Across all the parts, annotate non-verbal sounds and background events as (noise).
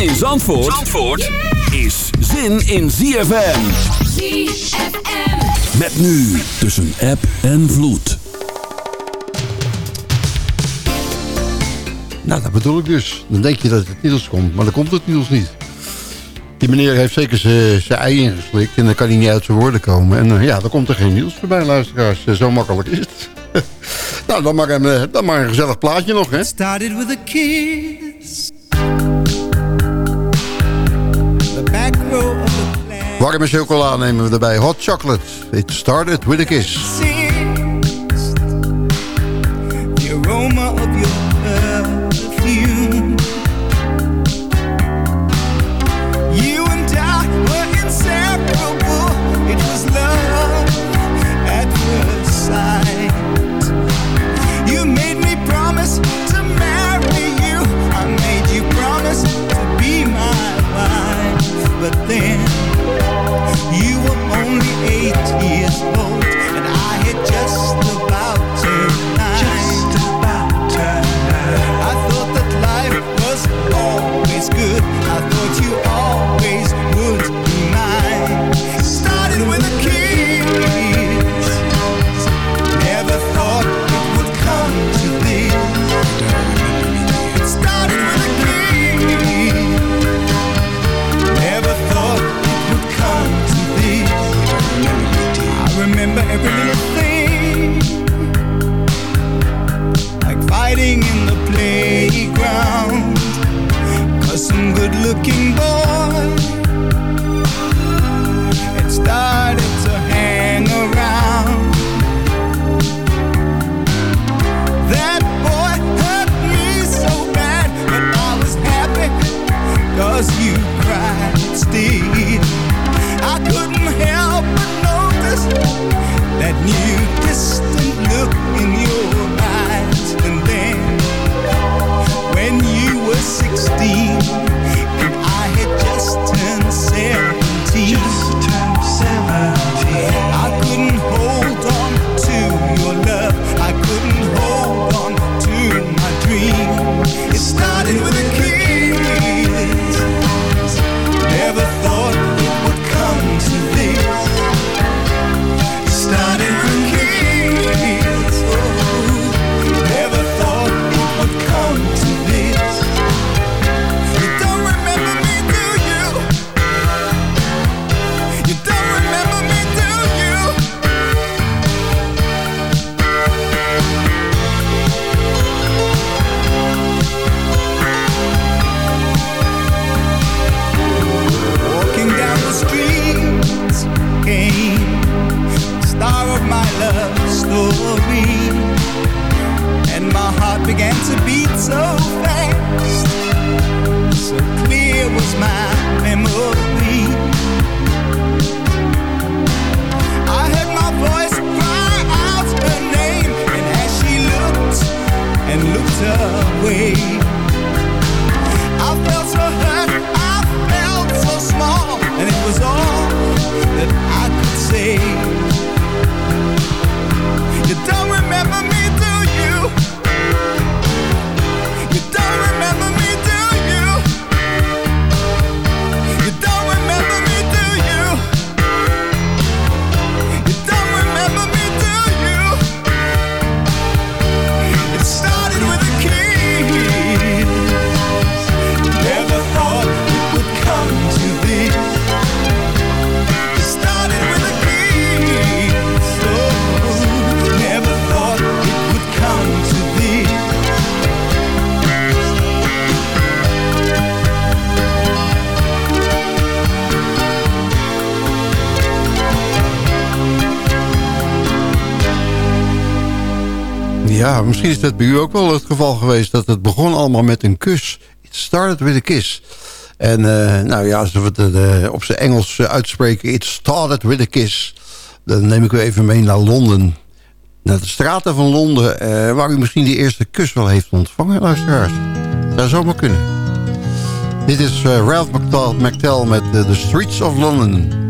Zin in Zandvoort, Zandvoort is zin in ZFM. ZFM. Met nu tussen app en vloed. Nou, dat bedoel ik dus. Dan denk je dat het Niels komt, maar dan komt het Niels niet. Die meneer heeft zeker zijn ei ingeslikt en dan kan hij niet uit zijn woorden komen. En uh, ja, dan komt er geen Niels voorbij, luisteraars. Uh, zo makkelijk is het. (laughs) nou, dan maar, een, uh, dan maar een gezellig plaatje nog, hè. started with a kiss. Warme chocola nemen we erbij. Hot chocolate. It started with a kiss. The aroma of misschien is dat bij u ook wel het geval geweest... dat het begon allemaal met een kus. It started with a kiss. En eh, nou ja, als we het eh, op zijn Engels eh, uitspreken... It started with a kiss. Dan neem ik u even mee naar Londen. Naar de straten van Londen... waar u misschien die eerste kus wel heeft ontvangen, luisteraars. Dat zou zomaar kunnen. Dit is Ralph McTell met The Streets of London.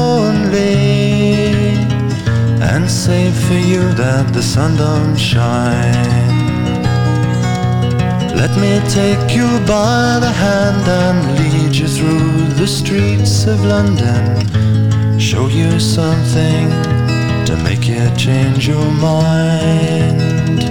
and say for you that the sun don't shine? Let me take you by the hand and lead you through the streets of London. Show you something to make you change your mind.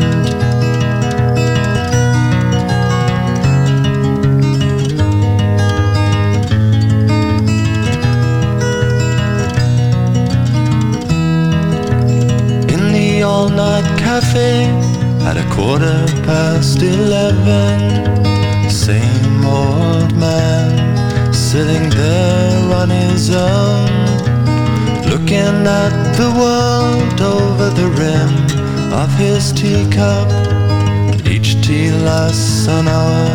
Night cafe at a quarter past eleven. Same old man sitting there on his own, looking at the world over the rim of his teacup. Each tea lasts an hour,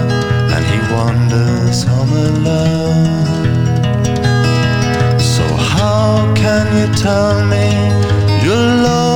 and he wanders home alone. So how can you tell me you're lonely?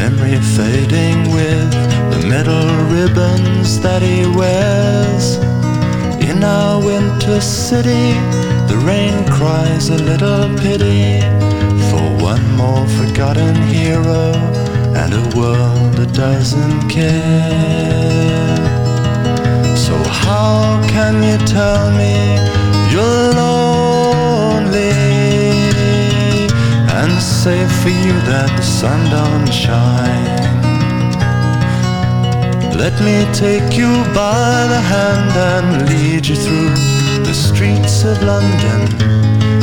Memory fading with the metal ribbons that he wears. In our winter city, the rain cries a little pity for one more forgotten hero and a world that doesn't care. So how can you tell me you're lonely and say for you that the sun don't shine? Let me take you by the hand and lead you through the streets of London.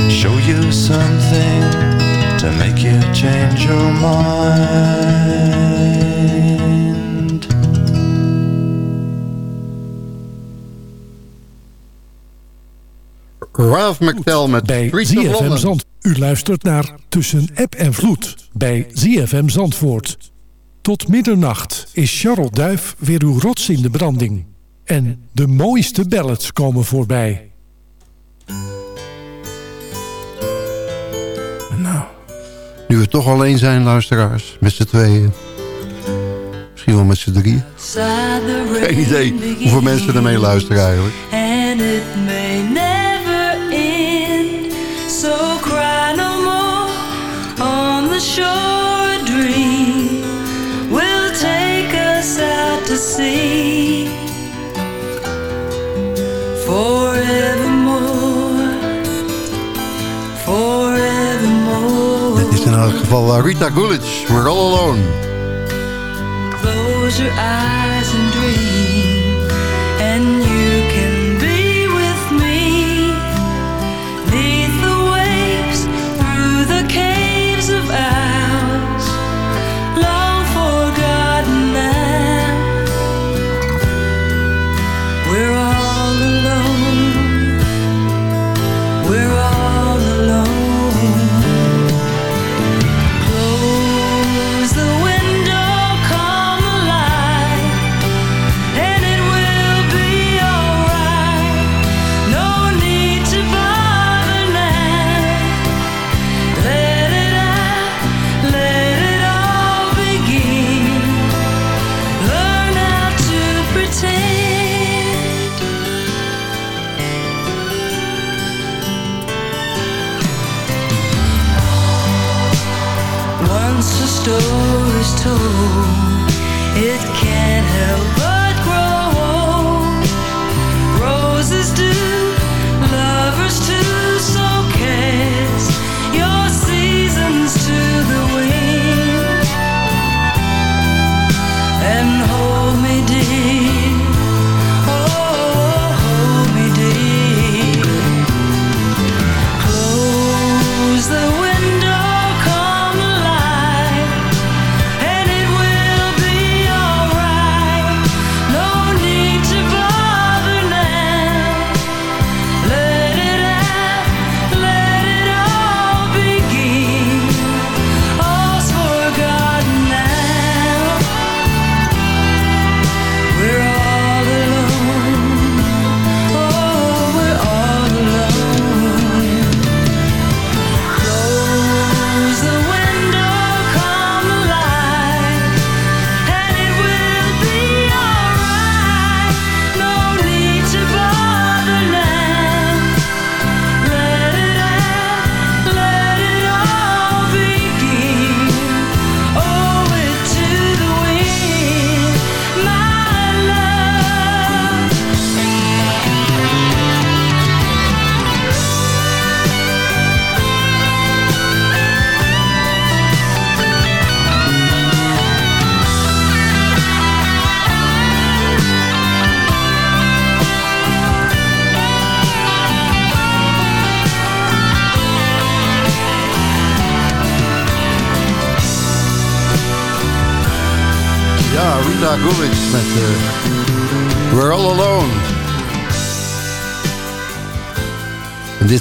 Show you something to make you change your mind. Ralph McTell met bij Streets of London. U luistert naar Tussen App en Vloed bij ZFM Zandvoort. Tot middernacht is Charles Duif weer uw rots in de branding. En de mooiste ballads komen voorbij. Nou, Nu we toch alleen zijn, luisteraars, met z'n tweeën. Misschien wel met z'n drieën. Geen idee hoeveel mensen er mee luisteren eigenlijk. Geval uh, Rita Coolidge, We're All Alone. Close your eyes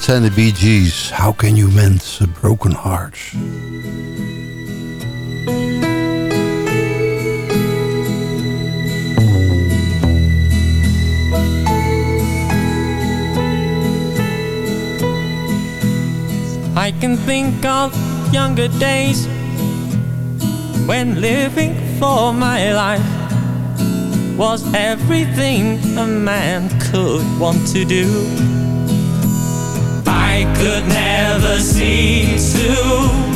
Dit zijn de Bee Gees. How can you mend a broken heart? I can think of younger days when living for my life was everything a man could want to do. I could never see tomorrow.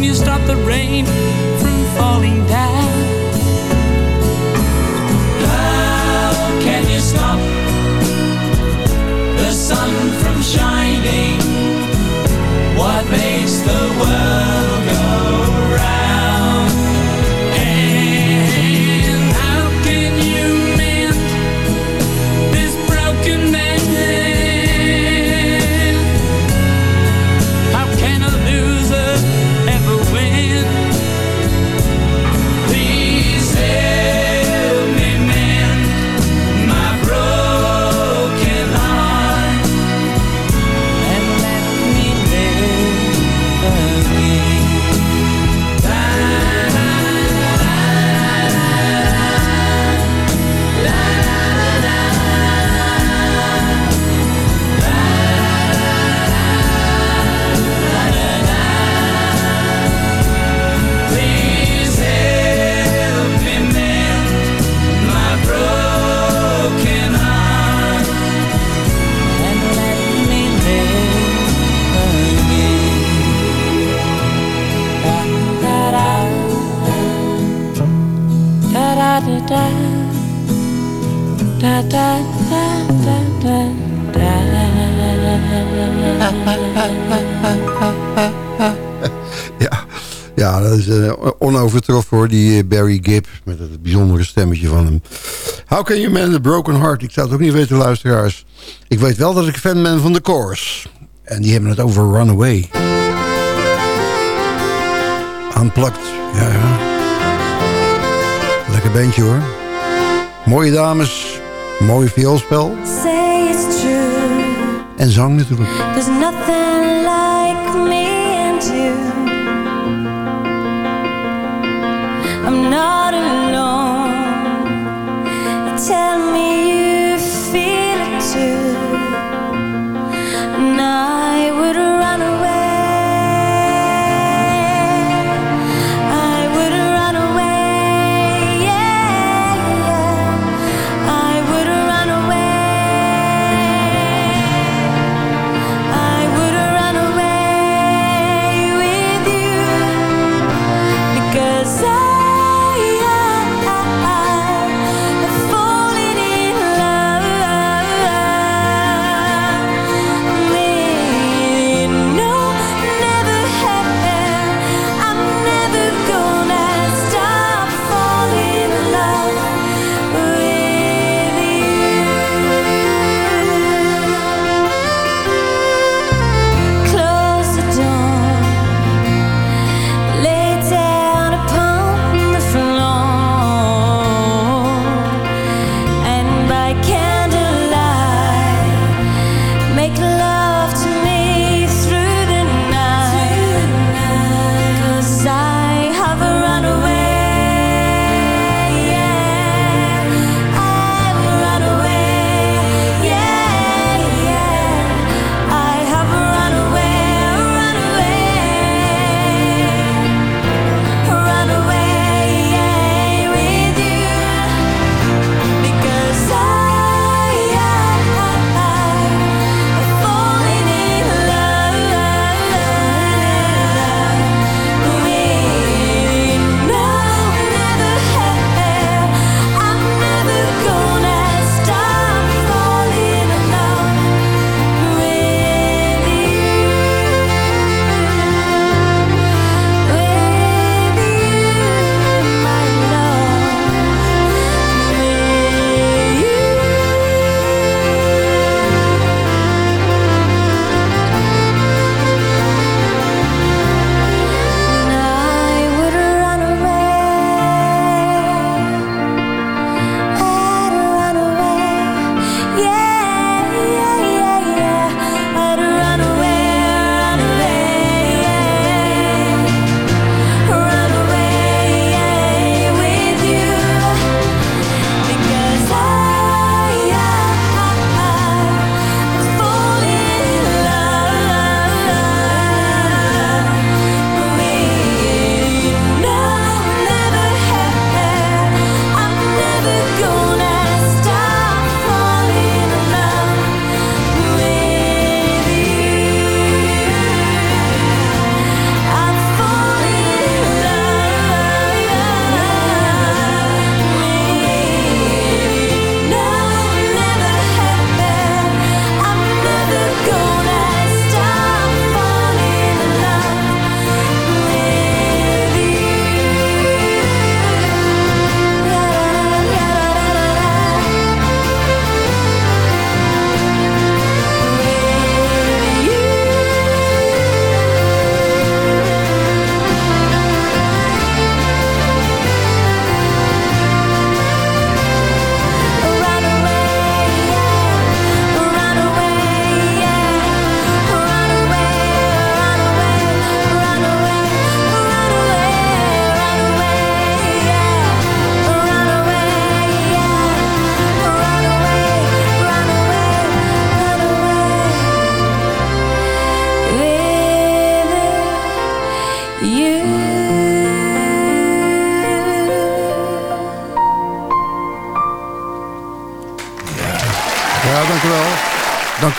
tomorrow. the rain from falling down. Onovertroffen hoor, die eh, Barry Gibb. Met het bijzondere stemmetje van hem. How can you mend a broken heart? Ik zou het ook niet weten, luisteraars. Ik weet wel dat ik fan ben van de Course. En die hebben het over Runaway. Unplugged, ja, ja. Lekker bandje hoor. Mooie dames, mooi vioolspel. Say it's true. En zang natuurlijk. There's nothing like me and you. I'm not alone. Tell me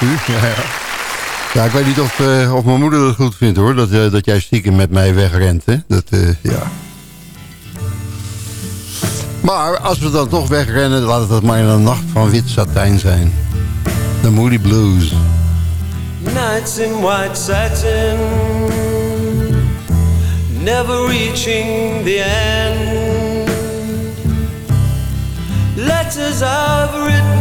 (laughs) Ja, ja. ik weet niet of, eh, of mijn moeder het goed vindt hoor. Dat, eh, dat jij stiekem met mij wegrent. Hè? Dat, eh, ja. Maar als we dan toch wegrennen, laat het maar in een nacht van wit satijn zijn. De Moody Blues. Nights in white satin, never reaching the end. Letters I've written,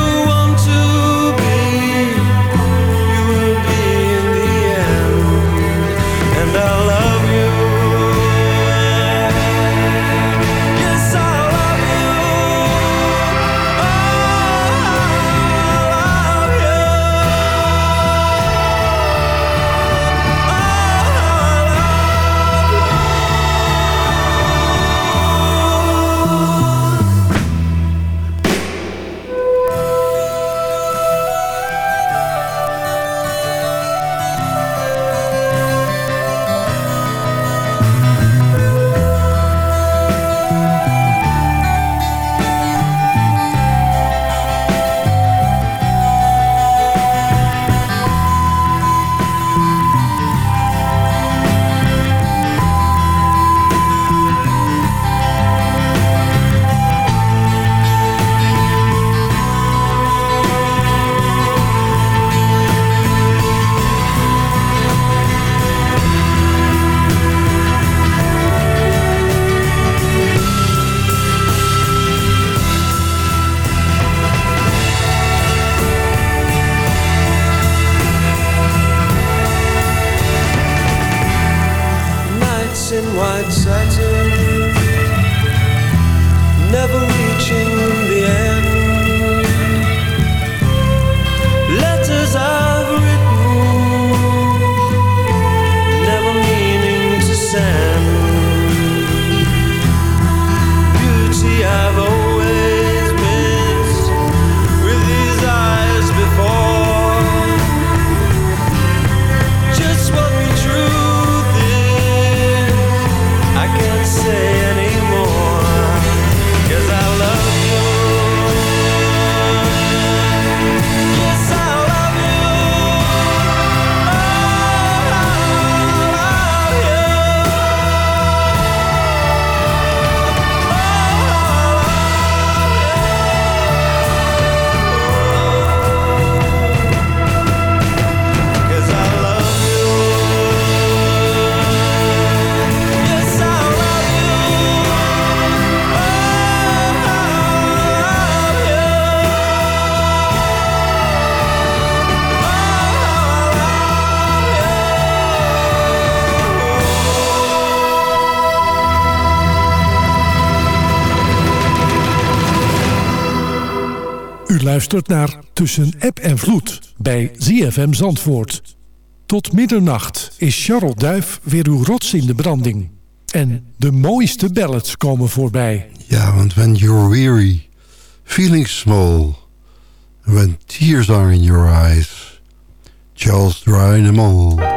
luistert naar Tussen App en Vloed bij ZFM Zandvoort. Tot middernacht is Charles Duif weer uw rots in de branding. En de mooiste ballads komen voorbij. Ja, want when you're weary, feeling small, when tears are in your eyes, Charles dry them all.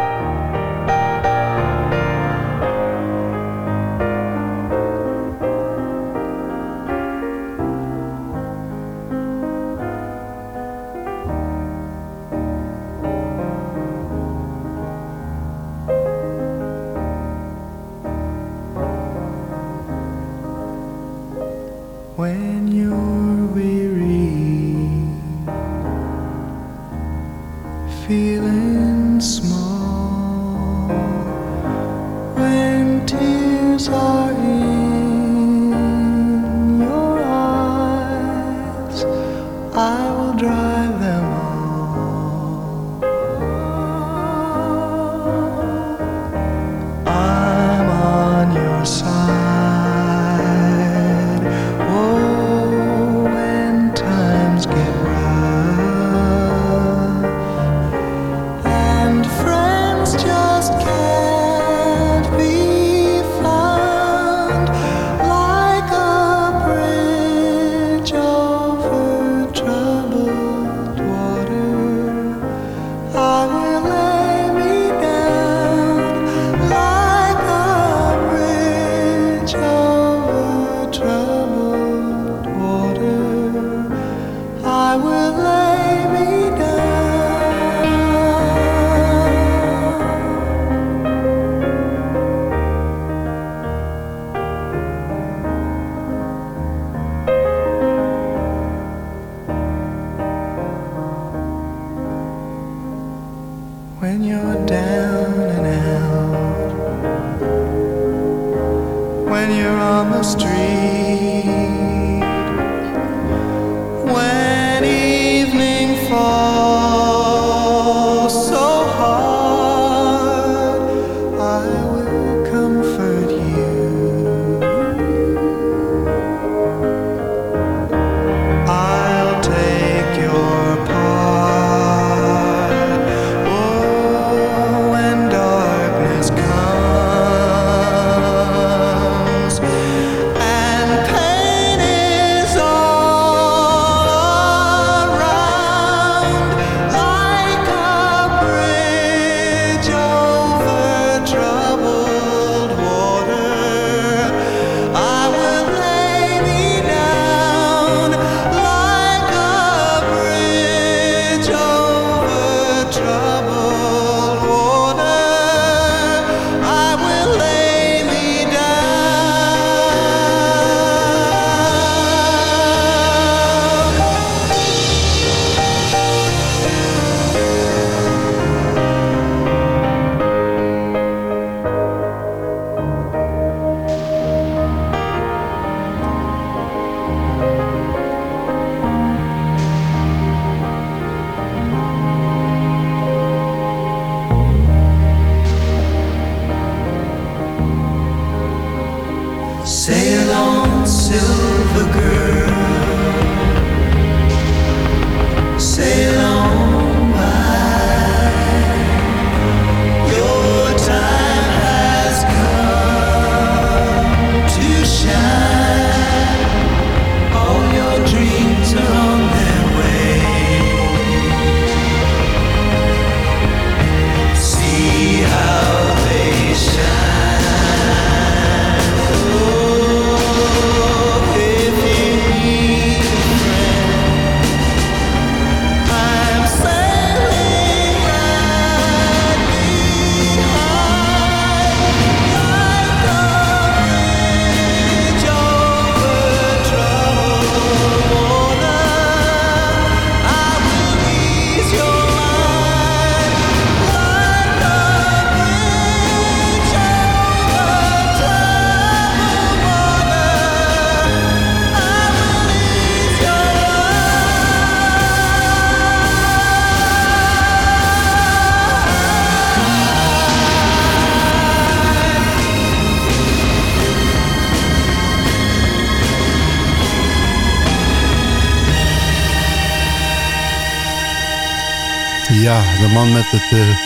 de man met het eh,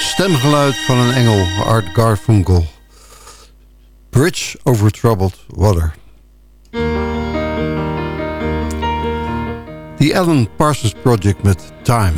stemgeluid van een engel, Art Garfunkel. Bridge over Troubled Water. The Alan Parsons Project met Time.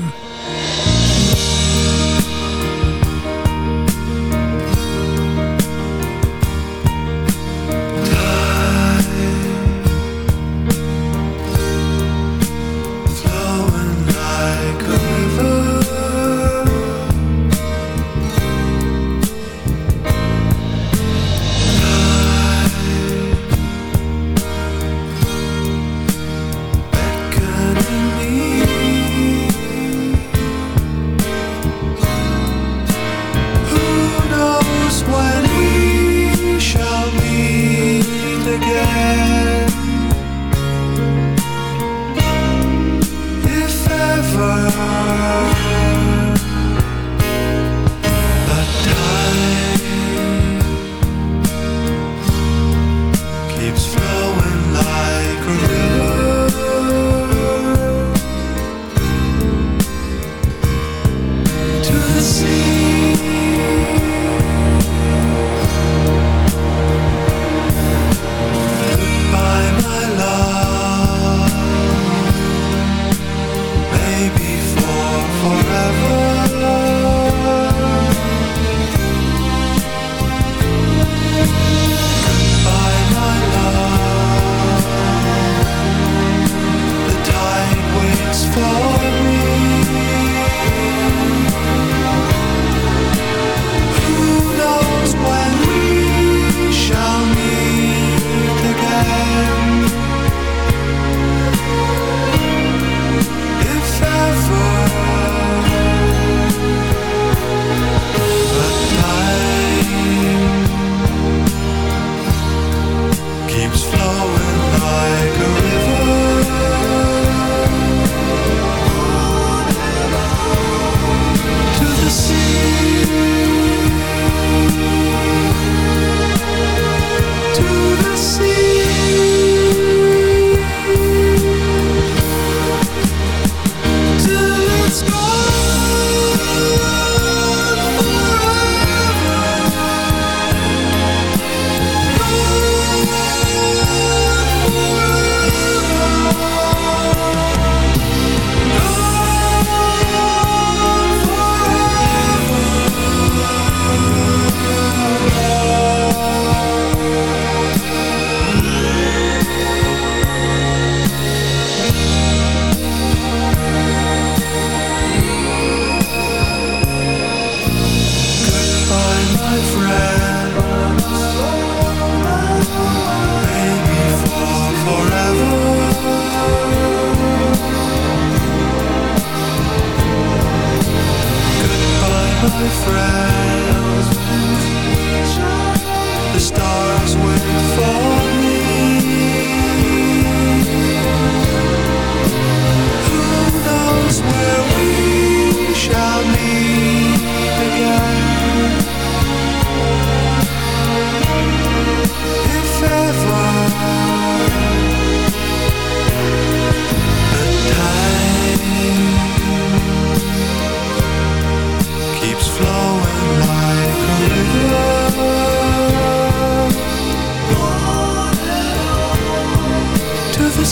friends.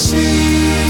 Sim.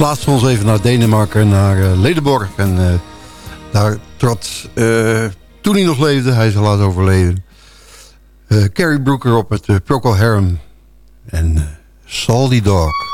We verplaatsen ons even naar Denemarken, naar uh, Ledenborg. En uh, daar trad, uh, toen hij nog leefde, hij is helaas overleden... Carrie Brooker op met Procol Harum en Salty Dog.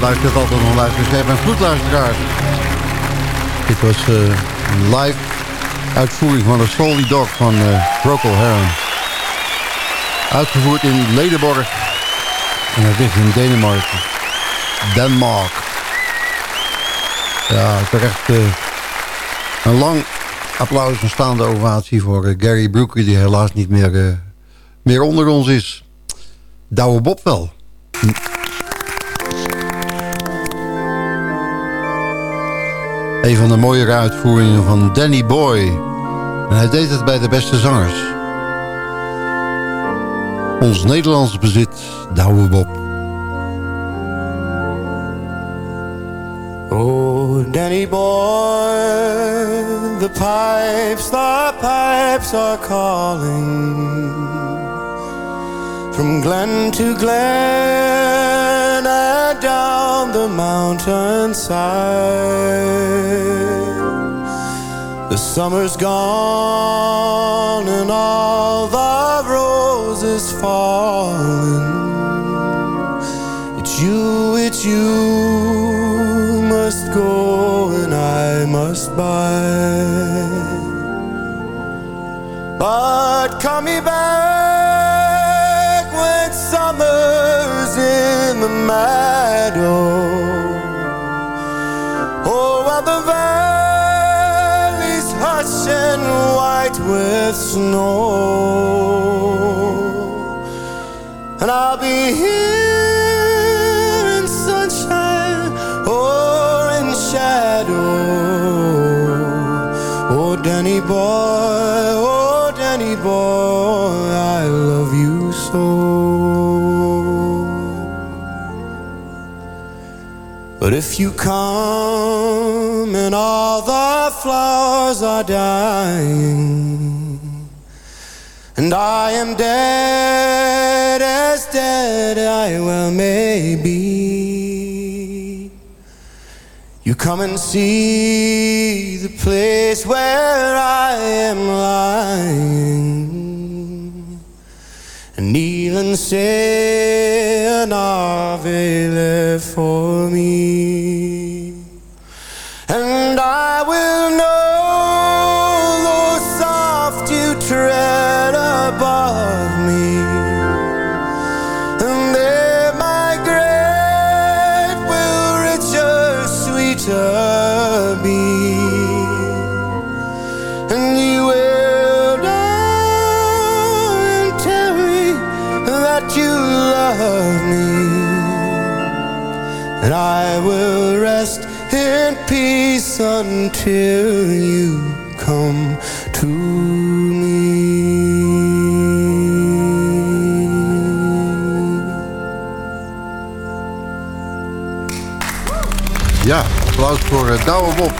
Luistert altijd nog luisteren. Ik ben vloedluisteraar. Dit was uh, een live uitvoering van de Solly Dog van uh, Procol Harum. Uitgevoerd in Ledenborg. En dat ligt in Denemarken. Denmark. Ja, terecht uh, een lang applaus, een staande ovatie voor Gary Brooker... die helaas niet meer, meer onder ons is. Douwe Bob wel. Een van de mooiere uitvoeringen van Danny Boy. En hij deed het bij de beste zangers. Ons Nederlands bezit, Douwe Bob. Oh, Danny boy, the pipes, the pipes are calling From glen to glen down the mountainside. The summer's gone and all the roses falling It's you, it's you must go and I must buy But come me back when summer's in the meadow Oh, while the valley's hush and white with snow. And I'll be here if you come and all the flowers are dying And I am dead as dead I well may be You come and see the place where I am lying. And kneel and say an Ave for me until you come to me. Ja, applaus voor uh, Douwe Bob.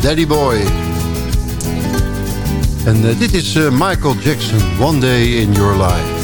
Danny Boy. En uh, dit is uh, Michael Jackson, One Day in Your Life.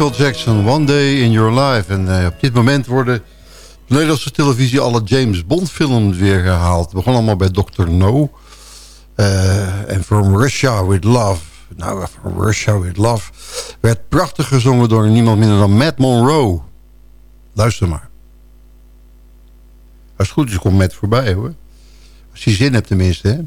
Michael Jackson, One Day in Your Life. En uh, op dit moment worden op de Nederlandse televisie alle James Bond films weer gehaald. Het begon allemaal bij Dr. No. Uh, en From Russia With Love. Nou, From Russia With Love werd prachtig gezongen door niemand minder dan Matt Monroe. Luister maar. Als het goed is, komt Matt voorbij hoor. Als je zin hebt tenminste, hè.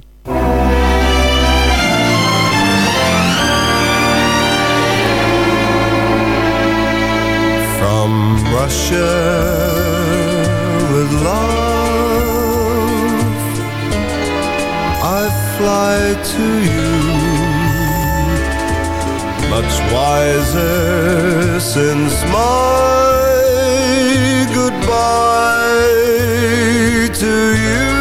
Russia with love. I fly to you Much wiser since my goodbye to you.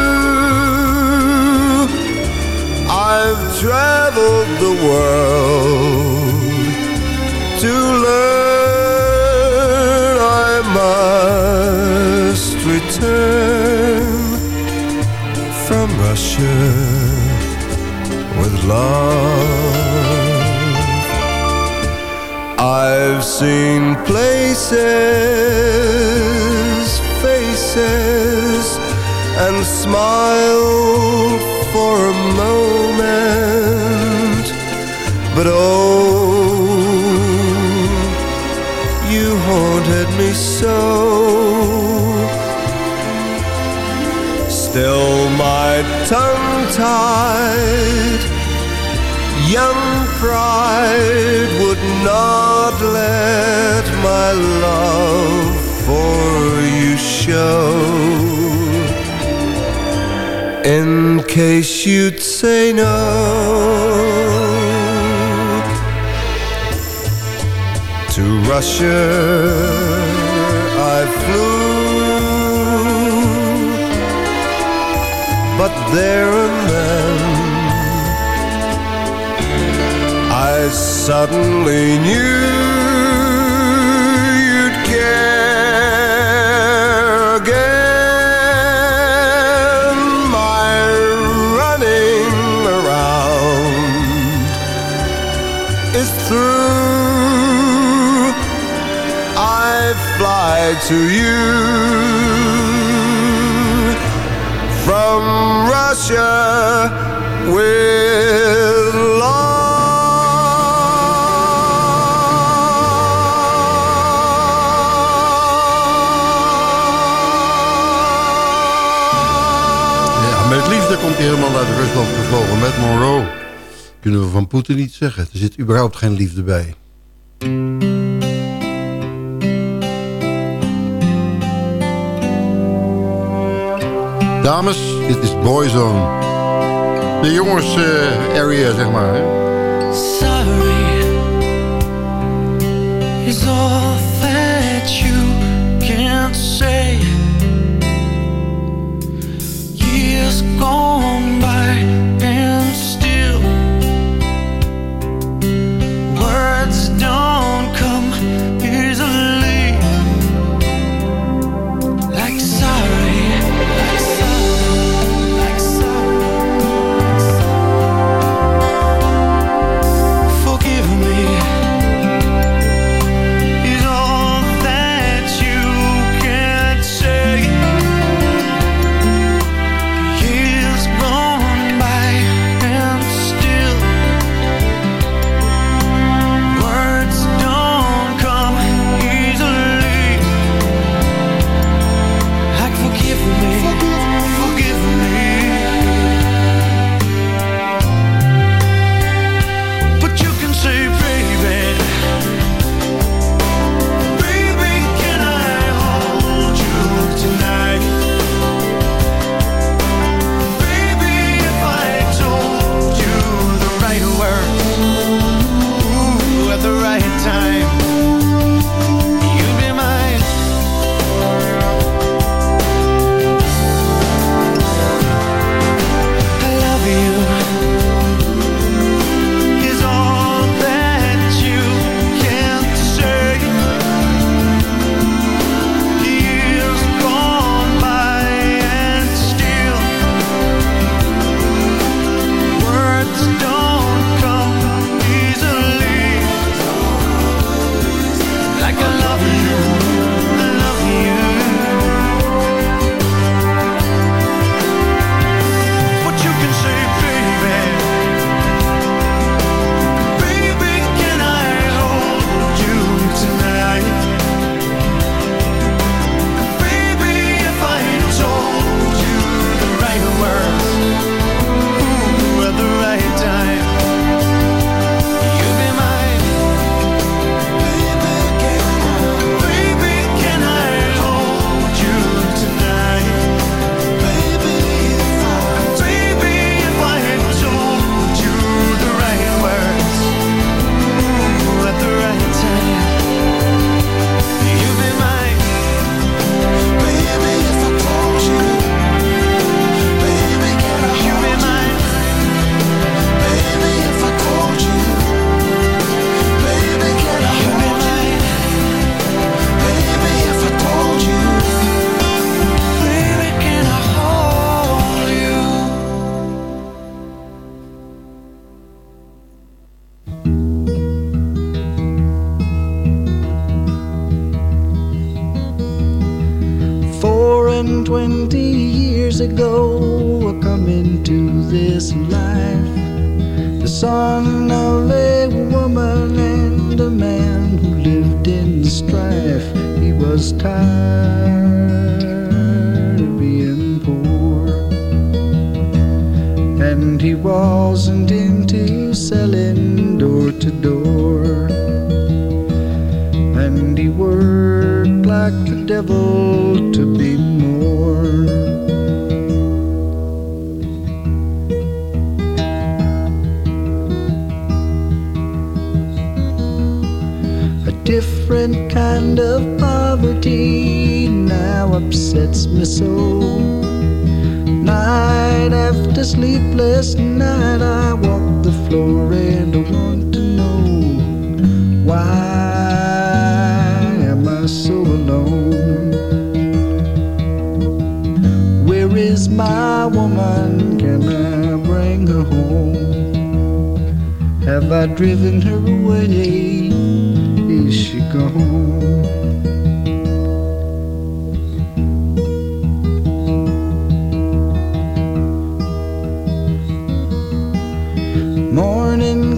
I've traveled the world with love. I've seen places, faces, and smiled for a moment, but oh, you haunted me so. Still my tongue-tied young pride would not let my love for you show. In case you'd say no. To Russia I flew there and then I suddenly knew you'd care again. My running around is through. I fly to you Russia with Ja, met liefde komt hij helemaal uit Rusland gevlogen. Met Monroe. Kunnen we van Poetin niet zeggen. Er zit überhaupt geen liefde bij. Dames, dit is Boyzone. De jongens eh, area, zeg maar. Hè? Sorry is all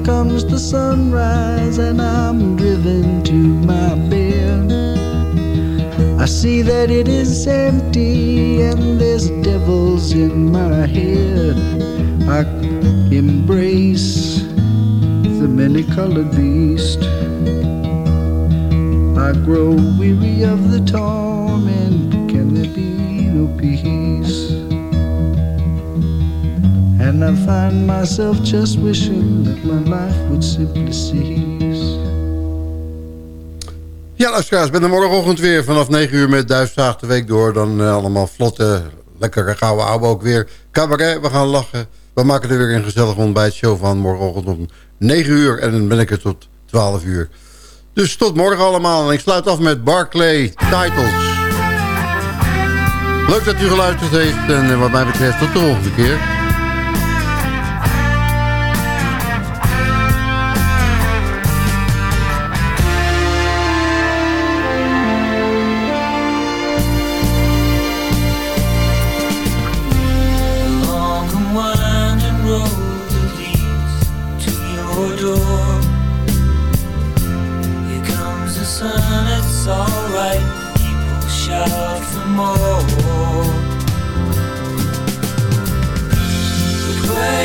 comes the sunrise, and I'm driven to my bed. I see that it is empty, and there's devils in my head. I embrace the many colored beast. I grow weary of the torment. Can there be no peace? And I find myself just wishing that my life would simply cease. Ja, luisteraars, ben er morgenochtend weer vanaf 9 uur met Duifzaag de week door. Dan eh, allemaal vlotte, lekkere gouden oude ook weer. Cabaret, we gaan lachen. We maken er weer een gezellig ontbijtshow van morgenochtend om 9 uur. En dan ben ik er tot 12 uur. Dus tot morgen allemaal. En ik sluit af met Barclay Titles. Leuk dat u geluisterd heeft. En eh, wat mij betreft tot de volgende keer.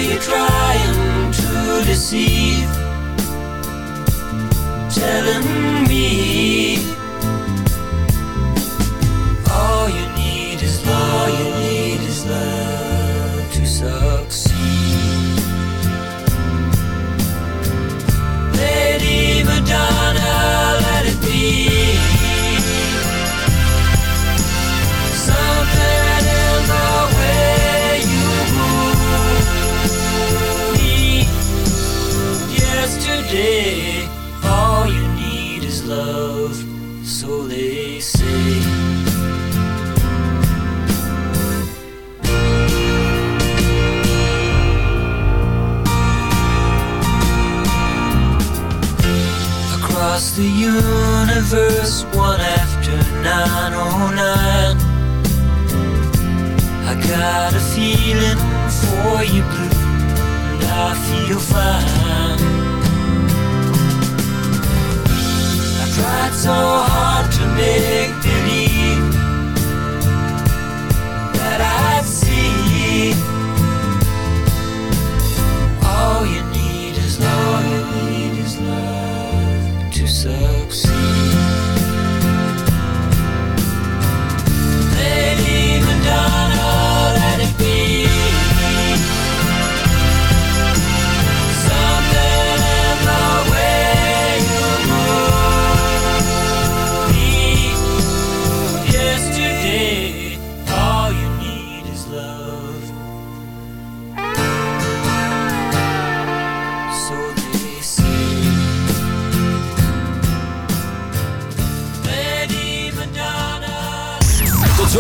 You trying to deceive? Telling me the universe, one after 909. I got a feeling for you, blue, and I feel fine. I tried so hard to make love